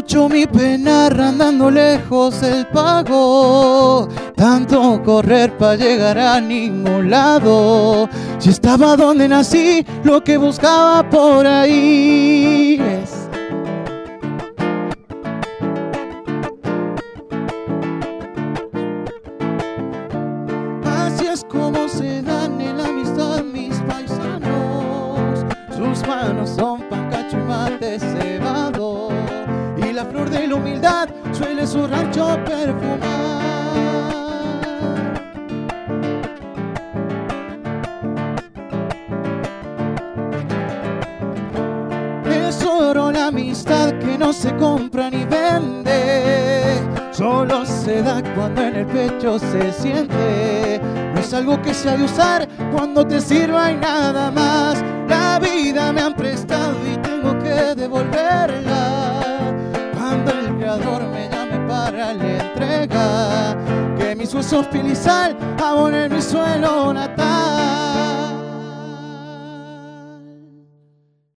Escucho mi pena andando lejos del pago. Tanto correr para llegar a ningún lado. Si estaba donde nací, lo que buscaba por ahí es Así es como se dan en la amistad mis paisanos. Sus manos son pan, cacho y mate cebado. Y la flor de la humildad suele su rancho perfumar. Es oro la amistad que no se compra ni vende. Solo se da cuando en el pecho se siente. No es algo que se ha de usar cuando te sirva y nada más. Para la entrega. Que mis huesos piel y sal abonen mi suelo natal.